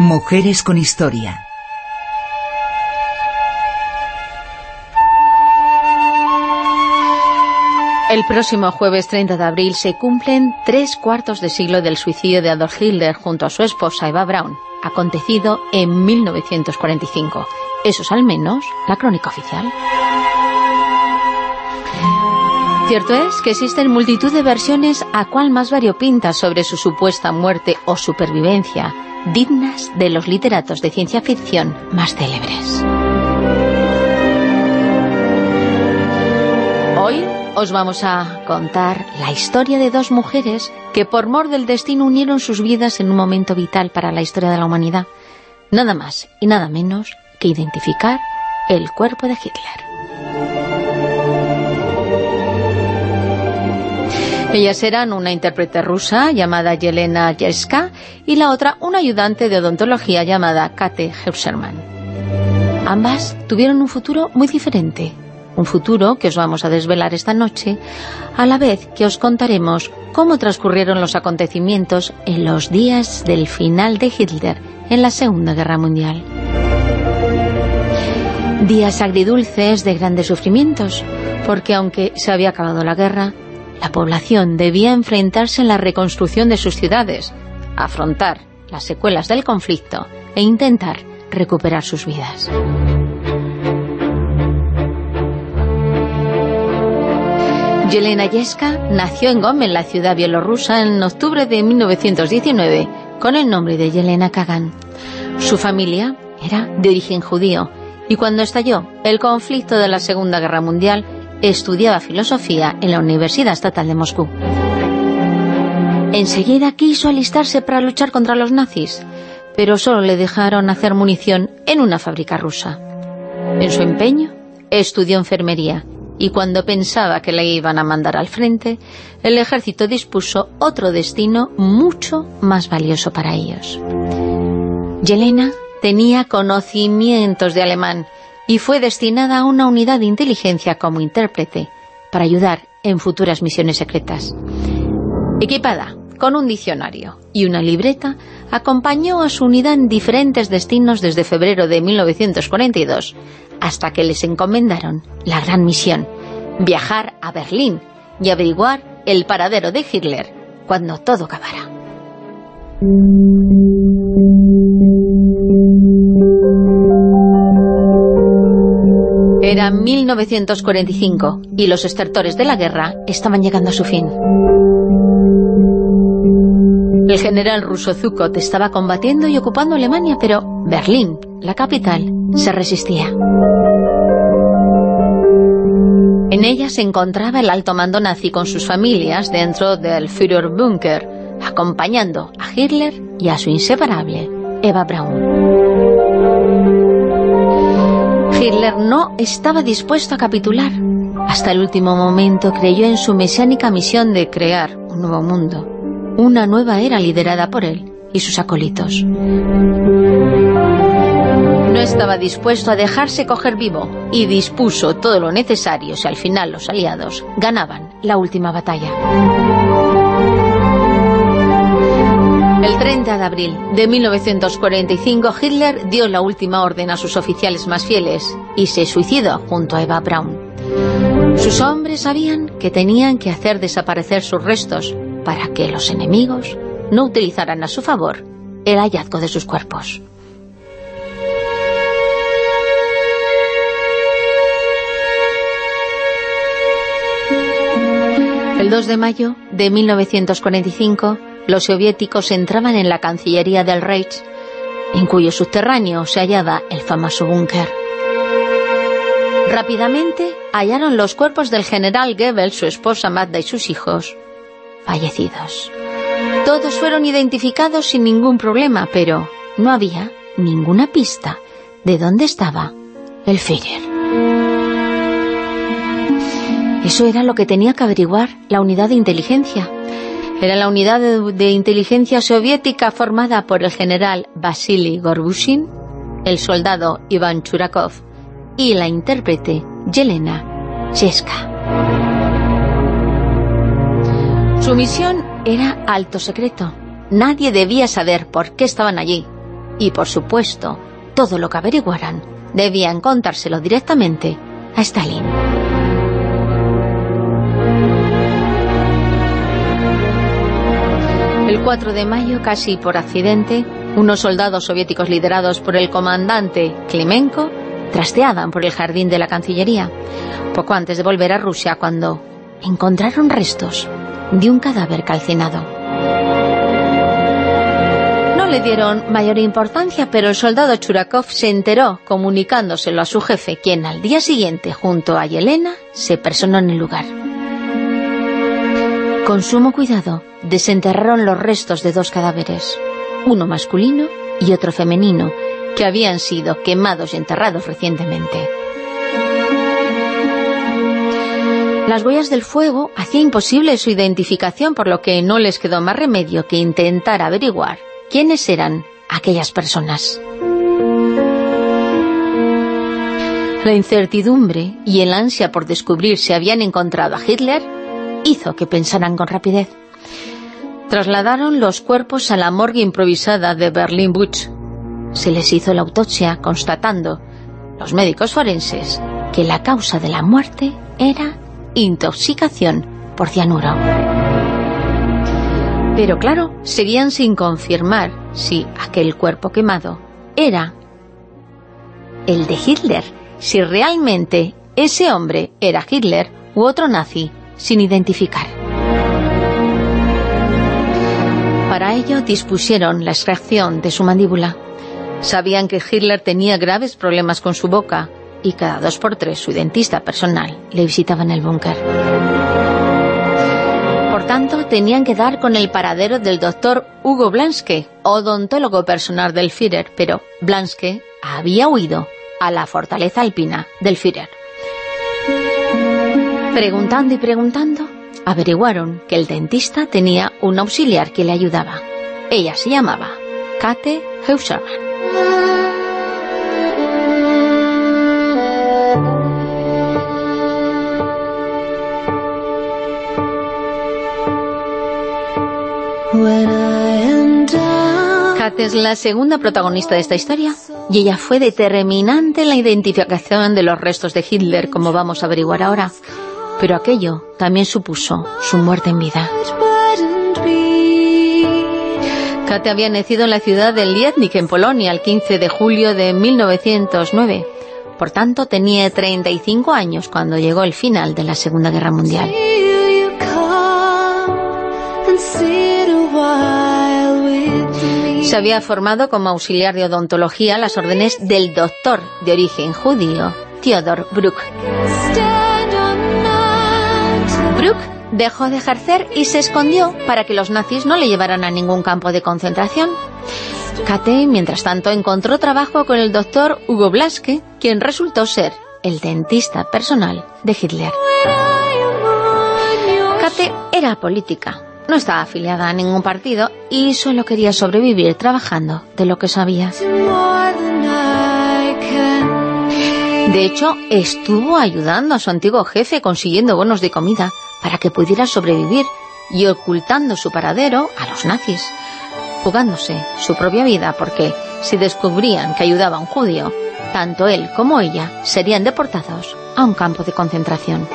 Mujeres con historia. El próximo jueves 30 de abril se cumplen tres cuartos de siglo del suicidio de Adolf Hitler junto a su esposa Eva Braun, acontecido en 1945. Eso es al menos la crónica oficial. Cierto es que existen multitud de versiones a cual más variopintas sobre su supuesta muerte o supervivencia, dignas de los literatos de ciencia ficción más célebres. Hoy os vamos a contar la historia de dos mujeres que por mor del destino unieron sus vidas en un momento vital para la historia de la humanidad. Nada más y nada menos que identificar el cuerpo de Hitler. Ellas eran una intérprete rusa llamada Yelena Yeska y la otra una ayudante de odontología llamada Kate Heusermann. Ambas tuvieron un futuro muy diferente, un futuro que os vamos a desvelar esta noche, a la vez que os contaremos cómo transcurrieron los acontecimientos en los días del final de Hitler en la Segunda Guerra Mundial. Días agridulces de grandes sufrimientos, porque aunque se había acabado la guerra, la población debía enfrentarse en la reconstrucción de sus ciudades, afrontar las secuelas del conflicto e intentar recuperar sus vidas. Yelena Yeska nació en Gomel, la ciudad bielorrusa, en octubre de 1919, con el nombre de Yelena Kagan. Su familia era de origen judío, y cuando estalló el conflicto de la Segunda Guerra Mundial, estudiaba filosofía en la Universidad Estatal de Moscú. Enseguida quiso alistarse para luchar contra los nazis, pero solo le dejaron hacer munición en una fábrica rusa. En su empeño, estudió enfermería, y cuando pensaba que le iban a mandar al frente, el ejército dispuso otro destino mucho más valioso para ellos. Yelena tenía conocimientos de alemán y fue destinada a una unidad de inteligencia como intérprete para ayudar en futuras misiones secretas. Equipada con un diccionario y una libreta, acompañó a su unidad en diferentes destinos desde febrero de 1942 hasta que les encomendaron la gran misión, viajar a Berlín y averiguar el paradero de Hitler cuando todo acabara. Era 1945 y los estertores de la guerra estaban llegando a su fin. El general ruso Zukot estaba combatiendo y ocupando Alemania, pero Berlín, la capital, se resistía. En ella se encontraba el alto mando nazi con sus familias dentro del Führerbunker, acompañando a Hitler y a su inseparable Eva Braun. Hitler no estaba dispuesto a capitular. Hasta el último momento creyó en su mesiánica misión de crear un nuevo mundo, una nueva era liderada por él y sus acólitos. No estaba dispuesto a dejarse coger vivo y dispuso todo lo necesario si al final los aliados ganaban la última batalla. El 30 de abril de 1945 Hitler dio la última orden a sus oficiales más fieles y se suicidó junto a Eva Braun. Sus hombres sabían que tenían que hacer desaparecer sus restos para que los enemigos no utilizaran a su favor el hallazgo de sus cuerpos. El 2 de mayo de 1945 los soviéticos entraban en la Cancillería del Reich, en cuyo subterráneo se hallaba el famoso búnker. Rápidamente hallaron los cuerpos del general Goebbels, su esposa Magda y sus hijos, fallecidos. Todos fueron identificados sin ningún problema, pero no había ninguna pista de dónde estaba el Führer. Eso era lo que tenía que averiguar la unidad de inteligencia. Era la unidad de, inteligencia soviética formada por el general Vasily Gorbushin, el soldado Iván Churakov y la intérprete Yelena Cheska. Su misión era alto secreto. Nadie debía saber por qué estaban allí. Y por supuesto, todo lo que averiguaran debían contárselo directamente a Stalin. El 4 de mayo, casi por accidente, unos soldados soviéticos liderados por el comandante Klimenko trasteaban por el jardín de la Cancillería, poco antes de volver a Rusia, cuando encontraron restos de un cadáver calcinado. No le dieron mayor importancia, pero el soldado Churakov se enteró comunicándoselo a su jefe, quien al día siguiente, junto a Yelena, se personó en el lugar. Con sumo cuidado, desenterraron los restos de dos cadáveres, uno masculino y otro femenino, que habían sido quemados y enterrados recientemente. Las huellas del fuego hacían imposible su identificación, por lo que no les quedó más remedio que intentar averiguar quiénes eran aquellas personas. La incertidumbre y el ansia por descubrir si habían encontrado a Hitler hizo que pensaran con rapidez. Trasladaron los cuerpos a la morgue improvisada de Berlin Butch. Se les hizo la autopsia constatando, los médicos forenses, que la causa de la muerte era intoxicación por cianuro. Pero claro, seguían sin confirmar si aquel cuerpo quemado era el de Hitler, si realmente ese hombre era Hitler u otro nazi sin identificar. Para ello dispusieron la extracción de su mandíbula. Sabían que Hitler tenía graves problemas con su boca y cada dos por tres su dentista personal le visitaba en el búnker. Por tanto, tenían que dar con el paradero del doctor Hugo Blanske, odontólogo personal del Führer, pero Blanske había huido a la fortaleza alpina del Führer. Preguntando y preguntando, averiguaron que el dentista tenía un auxiliar que le ayudaba. Ella se llamaba Kate Heusermann. Kate es la segunda protagonista de esta historia y ella fue determinante en la identificación de los restos de Hitler, como vamos a averiguar ahora. Pero aquello también supuso su muerte en vida. Kate había nacido en la ciudad de Lietnik, en Polonia, el 15 de julio de 1909. Por tanto, tenía 35 años cuando llegó el final de la Segunda Guerra Mundial. Se había formado como auxiliar de odontología a las órdenes del doctor de origen judío, Theodor Bruck. Bruck dejó de ejercer y se escondió para que los nazis no le llevaran a ningún campo de concentración. Kate, mientras tanto, encontró trabajo con el doctor Hugo Blaske, quien resultó ser el dentista personal de Hitler. Kate era política, no estaba afiliada a ningún partido y solo quería sobrevivir trabajando de lo que sabía. De hecho, estuvo ayudando a su antiguo jefe consiguiendo bonos de comida para que pudiera sobrevivir y ocultando su paradero a los nazis, jugándose su propia vida porque si descubrían que ayudaba a un judío, tanto él como ella serían deportados a un campo de concentración.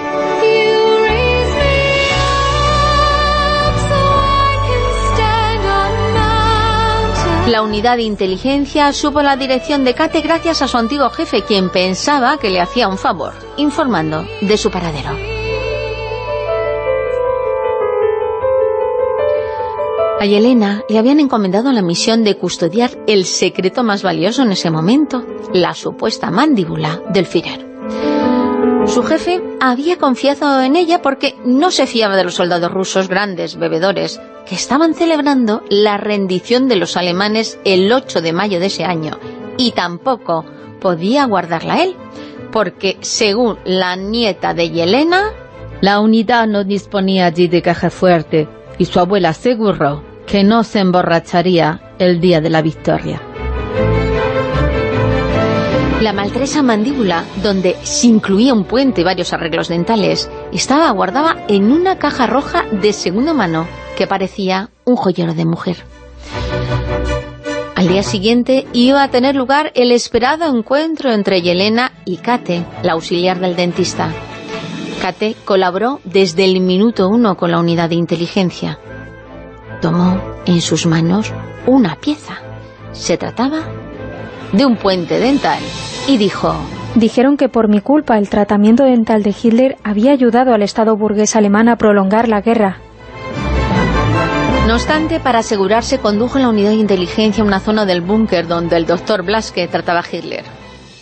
La unidad de inteligencia supo la dirección de Kate gracias a su antiguo jefe, quien pensaba que le hacía un favor, informando de su paradero. A Yelena le habían encomendado la misión de custodiar el secreto más valioso en ese momento, la supuesta mandíbula del Führer. Su jefe había confiado en ella porque no se fiaba de los soldados rusos grandes, bebedores, que estaban celebrando la rendición de los alemanes el 8 de mayo de ese año, y tampoco podía guardarla él, porque según la nieta de Yelena... La unidad no disponía allí de caja fuerte, y su abuela aseguró que no se emborracharía el día de la victoria. La maltresa mandíbula, donde se incluía un puente y varios arreglos dentales, estaba guardada en una caja roja de segunda mano que parecía un joyero de mujer. Al día siguiente iba a tener lugar el esperado encuentro entre Yelena y Kate, la auxiliar del dentista. Kate colaboró desde el minuto uno con la unidad de inteligencia. Tomó en sus manos una pieza. Se trataba de un puente dental y dijo... Dijeron que por mi culpa el tratamiento dental de Hitler había ayudado al Estado burgués alemán a prolongar la guerra. No obstante, para asegurarse, condujo la unidad de inteligencia a una zona del búnker donde el doctor Blaske trataba a Hitler.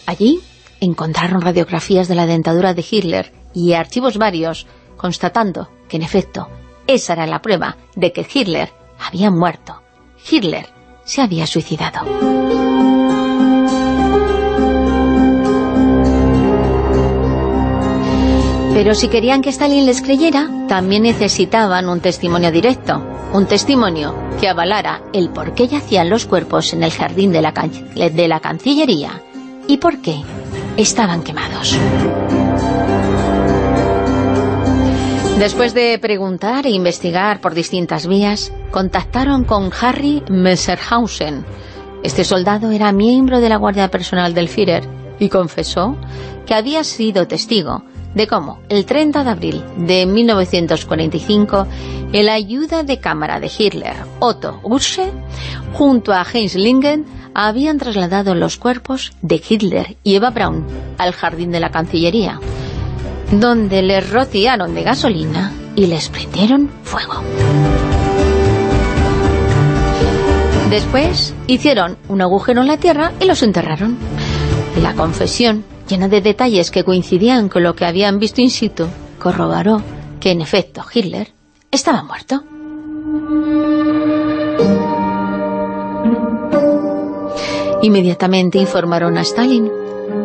Allí encontraron radiografías de la dentadura de Hitler y archivos varios, constatando que, en efecto, esa era la prueba de que Hitler había muerto. Hitler se había suicidado. Pero si querían que Stalin les creyera, también necesitaban un testimonio directo, un testimonio que avalara el por qué yacían los cuerpos en el jardín de la, de la Cancillería y por qué estaban quemados. Después de preguntar e investigar por distintas vías, contactaron con Harry Messerhausen. Este soldado era miembro de la Guardia Personal del Führer y confesó que había sido testigo de cómo el 30 de abril de 1945 el ayuda de cámara de Hitler, Otto Ursche, junto a Heinz Lingen, habían trasladado los cuerpos de Hitler y Eva Braun al jardín de la Cancillería, donde les rociaron de gasolina y les prendieron fuego. Después hicieron un agujero en la tierra y los enterraron. La confesión llena de detalles que coincidían con lo que habían visto in situ, corroboró que en efecto Hitler estaba muerto. Inmediatamente informaron a Stalin.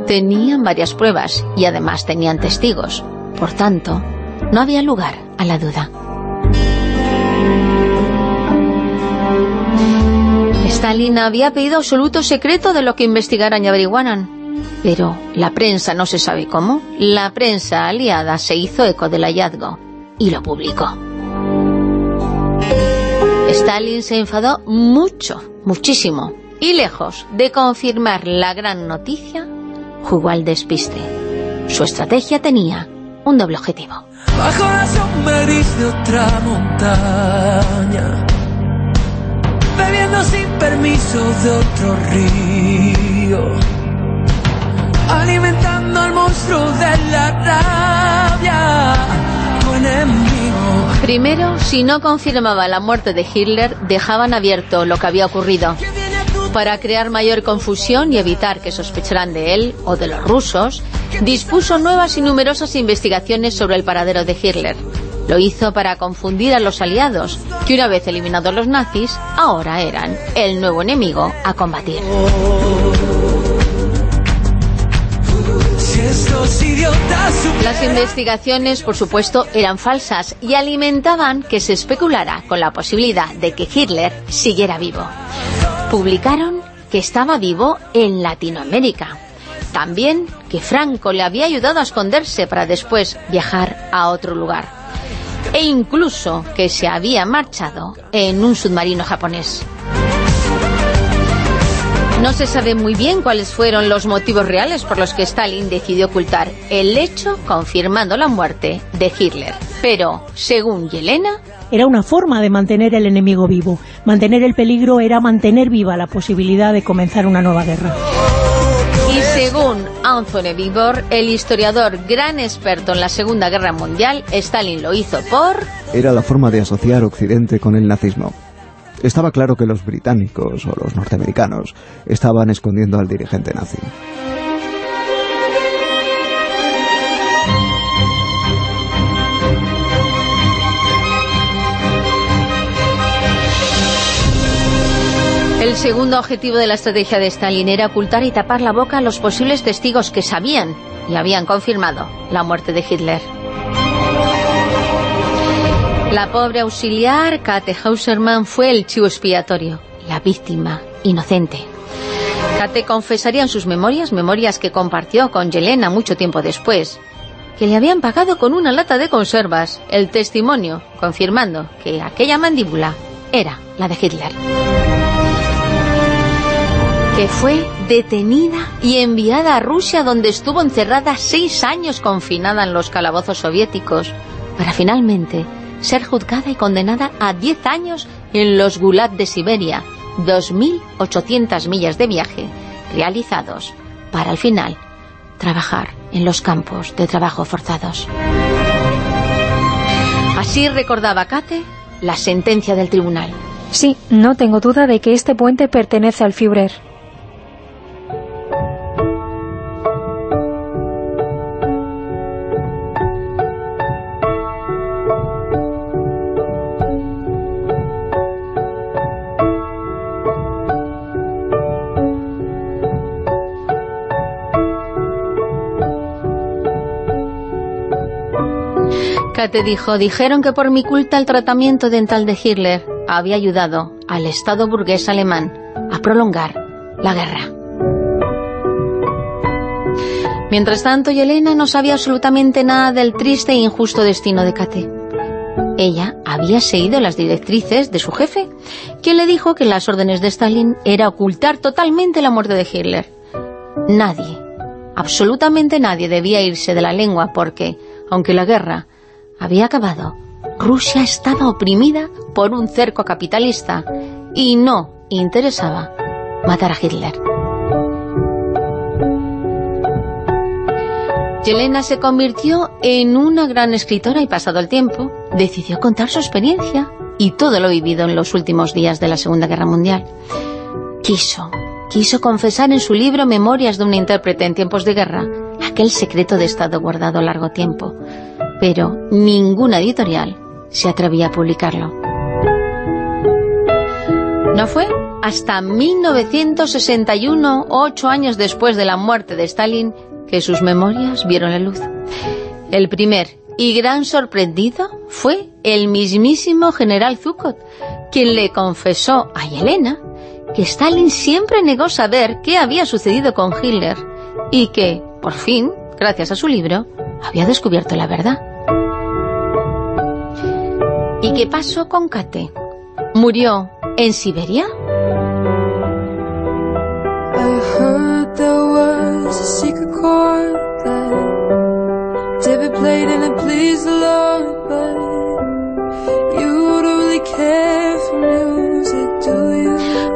Tenían varias pruebas y además tenían testigos. Por tanto, no había lugar a la duda. Stalin había pedido absoluto secreto de lo que investigaran y averiguaran. Pero la prensa, no se sabe cómo, la prensa aliada se hizo eco del hallazgo y lo publicó. Stalin se enfadó mucho, muchísimo, y lejos de confirmar la gran noticia, jugó al despiste. Su estrategia tenía un doble objetivo. Bajo la de otra montaña, bebiendo sin permiso de otro río alimentando al monstruo de la rabia, Primero, si no confirmaba la muerte de Hitler, dejaban abierto lo que había ocurrido. Para crear mayor confusión y evitar que sospecharan de él o de los rusos, dispuso nuevas y numerosas investigaciones sobre el paradero de Hitler. Lo hizo para confundir a los aliados, que una vez eliminados los nazis, ahora eran el nuevo enemigo a combatir. Las investigaciones, por supuesto, eran falsas y alimentaban que se especulara con la posibilidad de que Hitler siguiera vivo. Publicaron que estaba vivo en Latinoamérica. También que Franco le había ayudado a esconderse para después viajar a otro lugar. E incluso que se había marchado en un submarino japonés. No se sabe muy bien cuáles fueron los motivos reales por los que Stalin decidió ocultar el hecho confirmando la muerte de Hitler. Pero, según Yelena... Era una forma de mantener el enemigo vivo. Mantener el peligro era mantener viva la posibilidad de comenzar una nueva guerra. Y según Anthony Vibor, el historiador gran experto en la Segunda Guerra Mundial, Stalin lo hizo por... Era la forma de asociar Occidente con el nazismo. Estaba claro que los británicos o los norteamericanos estaban escondiendo al dirigente nazi. El segundo objetivo de la estrategia de Stalin era ocultar y tapar la boca a los posibles testigos que sabían y habían confirmado la muerte de Hitler. La pobre auxiliar, Kate Hausermann, fue el chivo expiatorio, la víctima inocente. Kate confesaría en sus memorias, memorias que compartió con Yelena mucho tiempo después, que le habían pagado con una lata de conservas el testimonio, confirmando que aquella mandíbula era la de Hitler. Que fue detenida y enviada a Rusia donde estuvo encerrada seis años confinada en los calabozos soviéticos para finalmente ser juzgada y condenada a diez años en los Gulag de Siberia, 2.800 millas de viaje realizados para al final trabajar en los campos de trabajo forzados. Así recordaba Kate la sentencia del tribunal. Sí, no tengo duda de que este puente pertenece al Führer. Kate dijo, dijeron que por mi culpa el tratamiento dental de Hitler había ayudado al Estado burgués alemán a prolongar la guerra. Mientras tanto, Yelena no sabía absolutamente nada del triste e injusto destino de Kate. Ella había seguido las directrices de su jefe, quien le dijo que las órdenes de Stalin era ocultar totalmente la muerte de Hitler. Nadie, absolutamente nadie debía irse de la lengua porque, aunque la guerra había acabado, Rusia estaba oprimida por un cerco capitalista y no interesaba matar a Hitler. Yelena se convirtió en una gran escritora y pasado el tiempo decidió contar su experiencia y todo lo vivido en los últimos días de la Segunda Guerra Mundial. Quiso, quiso confesar en su libro Memorias de una intérprete en tiempos de guerra aquel secreto de Estado guardado largo tiempo, pero ninguna editorial se atrevía a publicarlo. No fue hasta 1961, ocho años después de la muerte de Stalin, que sus memorias vieron la luz. El primer y gran sorprendido fue el mismísimo general Zukot, quien le confesó a Yelena que Stalin siempre negó saber qué había sucedido con Hitler y que, por fin, gracias a su libro, había descubierto la verdad. ¿Y qué pasó con Kate? ¿Murió en Siberia?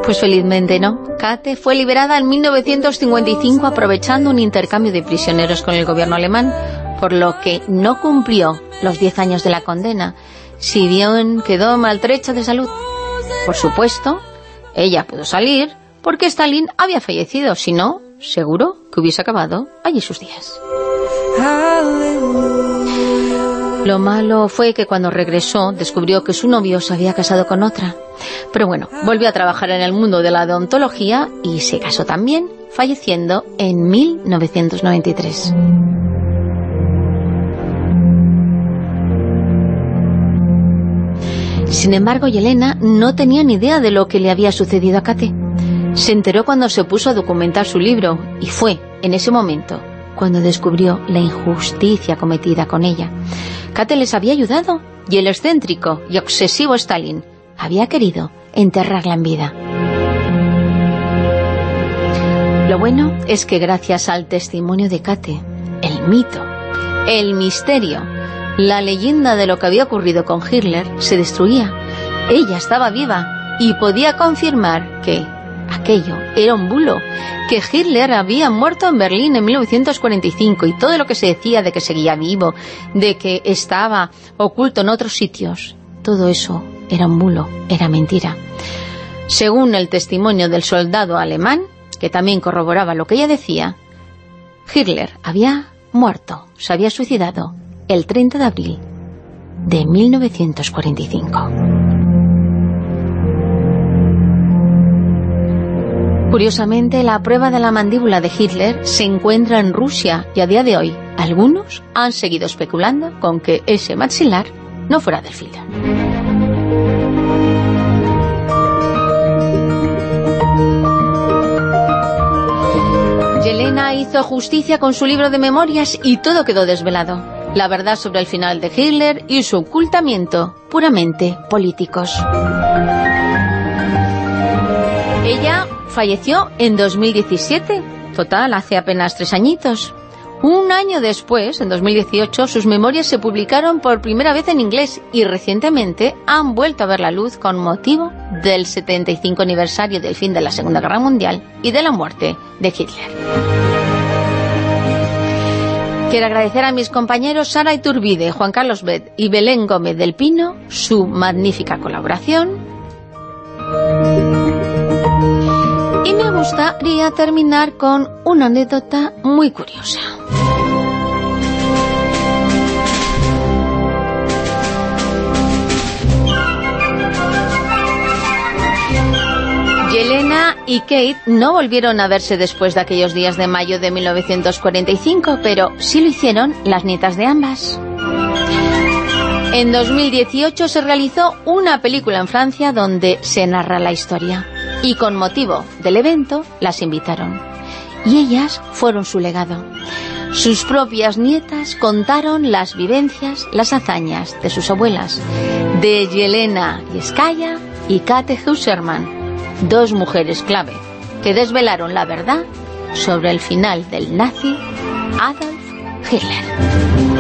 Pues felizmente no. Kate fue liberada en 1955 aprovechando un intercambio de prisioneros con el gobierno alemán, por lo que no cumplió los 10 años de la condena, si bien quedó maltrecha de salud. Por supuesto, ella pudo salir porque Stalin había fallecido, si no, seguro que hubiese acabado allí sus días. Lo malo fue que cuando regresó descubrió que su novio se había casado con otra. Pero bueno, volvió a trabajar en el mundo de la odontología y se casó también, falleciendo en 1993. Sin embargo, Yelena no tenía ni idea de lo que le había sucedido a Kate. Se enteró cuando se puso a documentar su libro y fue, en ese momento, cuando descubrió la injusticia cometida con ella. Kate les había ayudado y el excéntrico y obsesivo Stalin había querido enterrarla en vida. Lo bueno es que gracias al testimonio de Kate, el mito, el misterio, la leyenda de lo que había ocurrido con Hitler se destruía. Ella estaba viva y podía confirmar que aquello era un bulo, que Hitler había muerto en Berlín en 1945 y todo lo que se decía de que seguía vivo, de que estaba oculto en otros sitios, todo eso era un bulo, era mentira. Según el testimonio del soldado alemán, que también corroboraba lo que ella decía, Hitler había muerto, se había suicidado el 30 de abril de 1945. Curiosamente, la prueba de la mandíbula de Hitler se encuentra en Rusia y a día de hoy algunos han seguido especulando con que ese maxilar no fuera del Führer. Yelena hizo justicia con su libro de memorias y todo quedó desvelado. La verdad sobre el final de Hitler y su ocultamiento puramente políticos. Ella falleció en 2017, total, hace apenas tres añitos. Un año después, en 2018, sus memorias se publicaron por primera vez en inglés y recientemente han vuelto a ver la luz con motivo del 75 aniversario del fin de la Segunda Guerra Mundial y de la muerte de Hitler. Quiero agradecer a mis compañeros Sara Iturbide, Juan Carlos Bet y Belén Gómez del Pino su magnífica colaboración. Y me gustaría terminar con una anécdota muy curiosa. Yelena y Kate no volvieron a verse después de aquellos días de mayo de 1945, pero sí lo hicieron las nietas de ambas. En 2018 se realizó una película en Francia donde se narra la historia y con motivo del evento las invitaron. Y ellas fueron su legado. Sus propias nietas contaron las vivencias, las hazañas de sus abuelas, de Yelena Yeskaya y Kate Husserman, dos mujeres clave que desvelaron la verdad sobre el final del nazi Adolf Hitler.